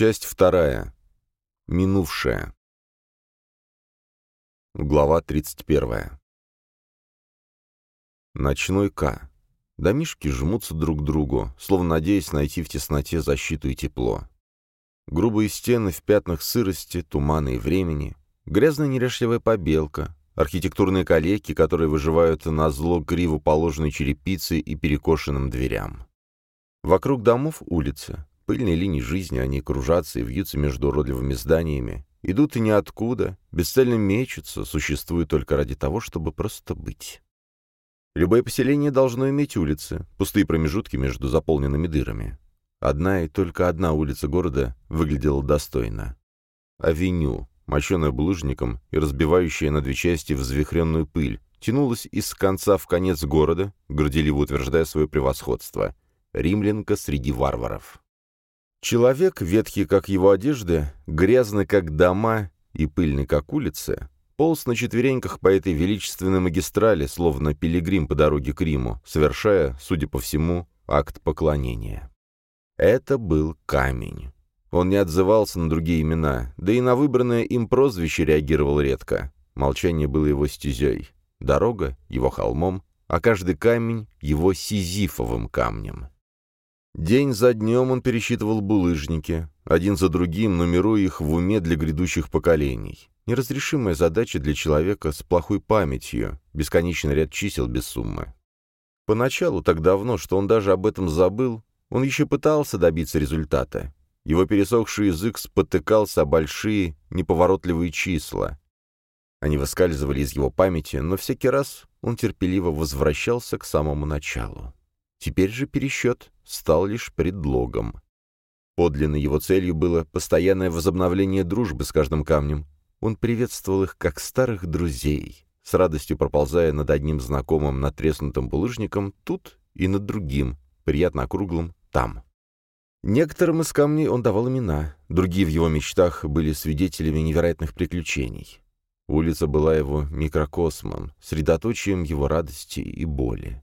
Часть вторая. Минувшая. Глава 31. Ночной К. Домишки жмутся друг к другу, словно надеясь найти в тесноте защиту и тепло. Грубые стены в пятнах сырости, тумана и времени, грязная неряшливая побелка, архитектурные калеки, которые выживают на зло криво положенной черепицы и перекошенным дверям. Вокруг домов улицы, пыльные линии жизни, они кружатся и вьются между уродливыми зданиями, идут и ниоткуда, бесцельно мечутся, существуют только ради того, чтобы просто быть. Любое поселение должно иметь улицы, пустые промежутки между заполненными дырами. Одна и только одна улица города выглядела достойно. Авеню, мощеная булыжником и разбивающая на две части взвихренную пыль, тянулась из конца в конец города, горделиво утверждая свое превосходство. Римлянка среди варваров. Человек, ветхий как его одежды, грязный как дома и пыльный как улицы, полз на четвереньках по этой величественной магистрали, словно пилигрим по дороге к Риму, совершая, судя по всему, акт поклонения. Это был камень. Он не отзывался на другие имена, да и на выбранное им прозвище реагировал редко. Молчание было его стезей, дорога — его холмом, а каждый камень — его сизифовым камнем. День за днем он пересчитывал булыжники, один за другим, нумеруя их в уме для грядущих поколений. Неразрешимая задача для человека с плохой памятью, бесконечный ряд чисел без суммы. Поначалу, так давно, что он даже об этом забыл, он еще пытался добиться результата. Его пересохший язык спотыкался о большие, неповоротливые числа. Они выскальзывали из его памяти, но всякий раз он терпеливо возвращался к самому началу. Теперь же пересчет стал лишь предлогом. Подлинной его целью было постоянное возобновление дружбы с каждым камнем. Он приветствовал их как старых друзей, с радостью проползая над одним знакомым натреснутым булыжником тут и над другим, приятно округлым там. Некоторым из камней он давал имена, другие в его мечтах были свидетелями невероятных приключений. Улица была его микрокосмом, средоточием его радости и боли.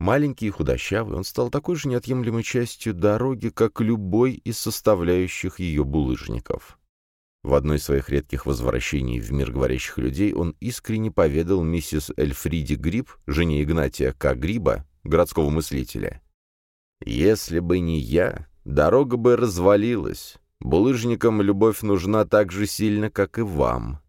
Маленький и худощавый, он стал такой же неотъемлемой частью дороги, как любой из составляющих ее булыжников. В одной из своих редких возвращений в мир говорящих людей он искренне поведал миссис Эльфриди Гриб, жене Игнатия К. Гриба, городского мыслителя. «Если бы не я, дорога бы развалилась. Булыжникам любовь нужна так же сильно, как и вам».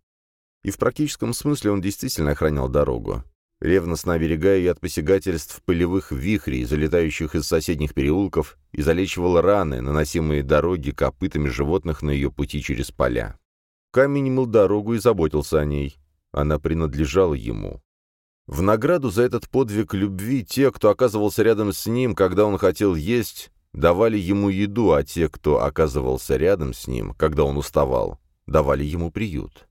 И в практическом смысле он действительно охранял дорогу ревностно оберегая ее от посягательств пылевых вихрей, залетающих из соседних переулков, и залечивал раны, наносимые дороги копытами животных на ее пути через поля. Камень мыл дорогу и заботился о ней. Она принадлежала ему. В награду за этот подвиг любви те, кто оказывался рядом с ним, когда он хотел есть, давали ему еду, а те, кто оказывался рядом с ним, когда он уставал, давали ему приют.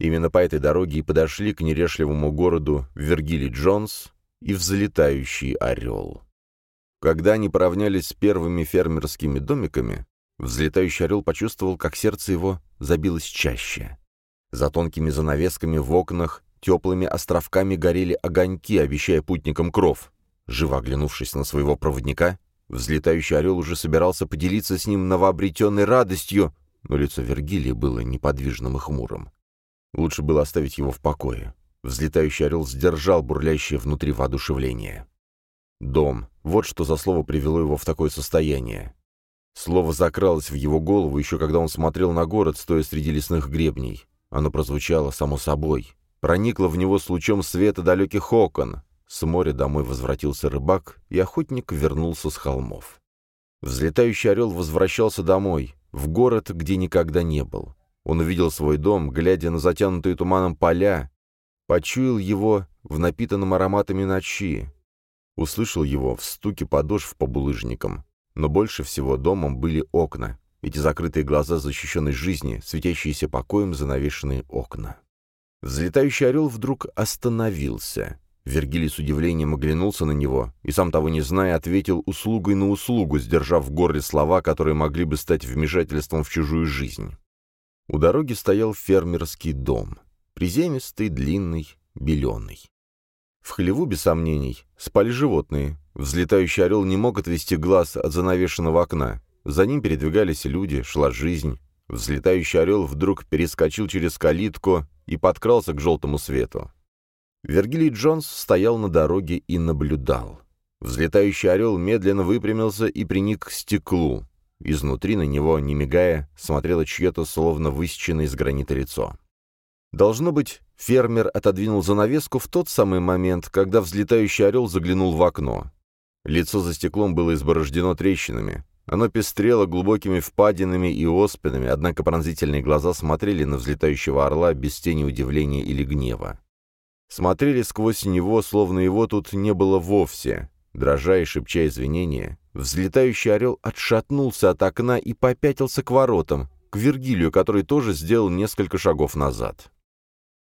Именно по этой дороге и подошли к нерешливому городу Вергилий Джонс и взлетающий орел. Когда они поравнялись с первыми фермерскими домиками, взлетающий орел почувствовал, как сердце его забилось чаще. За тонкими занавесками в окнах теплыми островками горели огоньки, обещая путникам кров. Живо оглянувшись на своего проводника, взлетающий орел уже собирался поделиться с ним новообретенной радостью, но лицо Вергилия было неподвижным и хмурым. Лучше было оставить его в покое. Взлетающий орел сдержал бурлящее внутри воодушевление. Дом. Вот что за слово привело его в такое состояние. Слово закралось в его голову еще когда он смотрел на город, стоя среди лесных гребней. Оно прозвучало само собой. Проникло в него с лучом света далеких окон. С моря домой возвратился рыбак, и охотник вернулся с холмов. Взлетающий орел возвращался домой, в город, где никогда не был. Он увидел свой дом, глядя на затянутые туманом поля, почуял его в напитанном ароматами ночи, услышал его в стуке подошв по булыжникам. Но больше всего домом были окна, эти закрытые глаза защищенной жизни, светящиеся покоем занавешенные окна. Взлетающий орел вдруг остановился. Вергилий с удивлением оглянулся на него и, сам того не зная, ответил услугой на услугу, сдержав в горле слова, которые могли бы стать вмешательством в чужую жизнь. У дороги стоял фермерский дом. Приземистый, длинный, беленый. В хлеву, без сомнений, спали животные. Взлетающий орел не мог отвести глаз от занавешенного окна. За ним передвигались люди, шла жизнь. Взлетающий орел вдруг перескочил через калитку и подкрался к желтому свету. Вергилий Джонс стоял на дороге и наблюдал. Взлетающий орел медленно выпрямился и приник к стеклу. Изнутри на него, не мигая, смотрело чье-то словно высеченное из гранита лицо. Должно быть, фермер отодвинул занавеску в тот самый момент, когда взлетающий орел заглянул в окно. Лицо за стеклом было изборождено трещинами. Оно пестрело глубокими впадинами и оспинами, однако пронзительные глаза смотрели на взлетающего орла без тени удивления или гнева. Смотрели сквозь него, словно его тут не было вовсе. Дрожа и шепча извинения, взлетающий орел отшатнулся от окна и попятился к воротам, к Вергилию, который тоже сделал несколько шагов назад.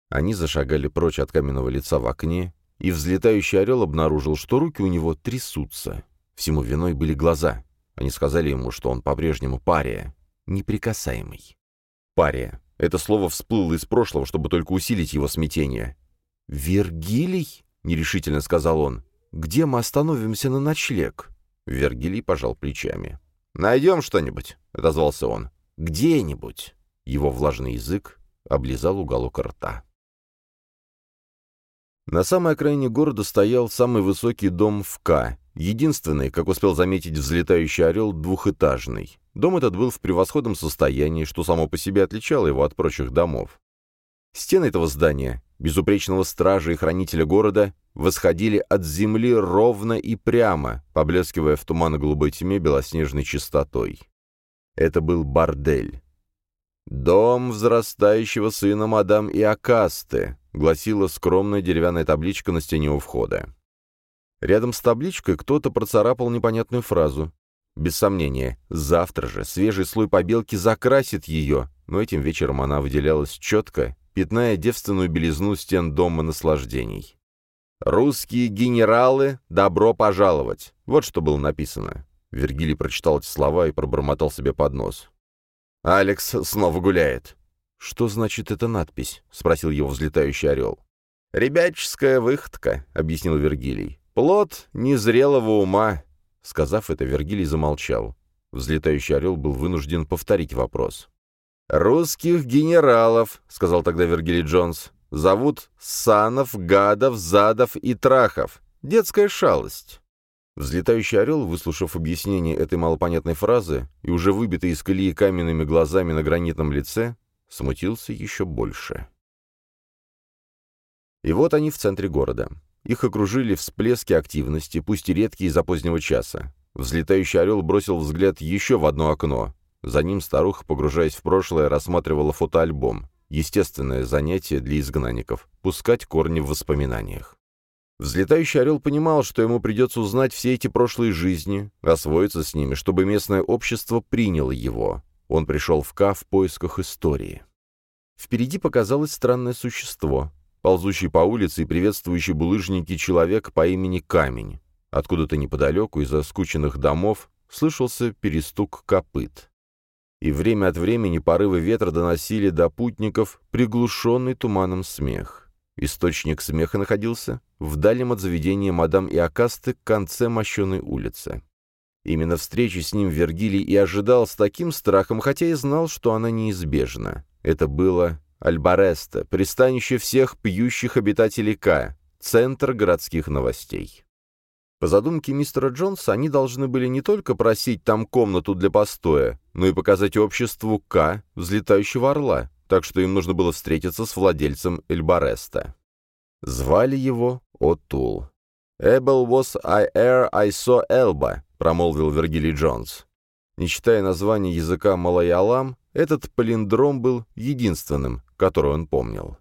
Они зашагали прочь от каменного лица в окне, и взлетающий орел обнаружил, что руки у него трясутся. Всему виной были глаза. Они сказали ему, что он по-прежнему пария, неприкасаемый. Пария. Это слово всплыло из прошлого, чтобы только усилить его смятение. «Вергилий?» — нерешительно сказал он. «Где мы остановимся на ночлег?» Вергилий пожал плечами. «Найдем что-нибудь», — отозвался он. «Где-нибудь». Его влажный язык облизал уголок рта. На самой окраине города стоял самый высокий дом в К, единственный, как успел заметить взлетающий орел, двухэтажный. Дом этот был в превосходном состоянии, что само по себе отличало его от прочих домов. Стены этого здания, безупречного стража и хранителя города, восходили от земли ровно и прямо, поблескивая в туманно-голубой тьме белоснежной чистотой. Это был бордель. «Дом взрастающего сына мадам Иокасты», — гласила скромная деревянная табличка на стене у входа. Рядом с табличкой кто-то процарапал непонятную фразу. Без сомнения, завтра же свежий слой побелки закрасит ее, но этим вечером она выделялась четко, пятная девственную белизну стен дома наслаждений. «Русские генералы, добро пожаловать!» Вот что было написано. Вергилий прочитал эти слова и пробормотал себе под нос. Алекс снова гуляет. «Что значит эта надпись?» — спросил его взлетающий орел. «Ребяческая выходка», — объяснил Вергилий. «Плод незрелого ума». Сказав это, Вергилий замолчал. Взлетающий орел был вынужден повторить вопрос. «Русских генералов», — сказал тогда Вергилий Джонс, — «зовут Санов, Гадов, Задов и Трахов. Детская шалость». Взлетающий орел, выслушав объяснение этой малопонятной фразы и уже выбитый из колеи каменными глазами на гранитном лице, смутился еще больше. И вот они в центре города. Их окружили всплески активности, пусть и редкие из-за позднего часа. Взлетающий орел бросил взгляд еще в одно окно. За ним старуха, погружаясь в прошлое, рассматривала фотоальбом. Естественное занятие для изгнанников — пускать корни в воспоминаниях. Взлетающий орел понимал, что ему придется узнать все эти прошлые жизни, освоиться с ними, чтобы местное общество приняло его. Он пришел в Ка в поисках истории. Впереди показалось странное существо, ползущий по улице и приветствующий булыжники человек по имени Камень. Откуда-то неподалеку, из-за скученных домов, слышался перестук копыт. И время от времени порывы ветра доносили до путников приглушенный туманом смех. Источник смеха находился в дальнем от заведения мадам Иокасты к конце мощеной улицы. Именно встречи с ним Вергилий и ожидал с таким страхом, хотя и знал, что она неизбежна. Это было Альбареста, пристанище всех пьющих обитателей К, центр городских новостей. По задумке мистера Джонса, они должны были не только просить там комнату для постоя, но и показать обществу К, взлетающего орла, так что им нужно было встретиться с владельцем Эльбареста. Звали его Отул. «Able was I ere I saw Elba», — промолвил Вергилий Джонс. Не читая название языка малайалам, этот палиндром был единственным, который он помнил.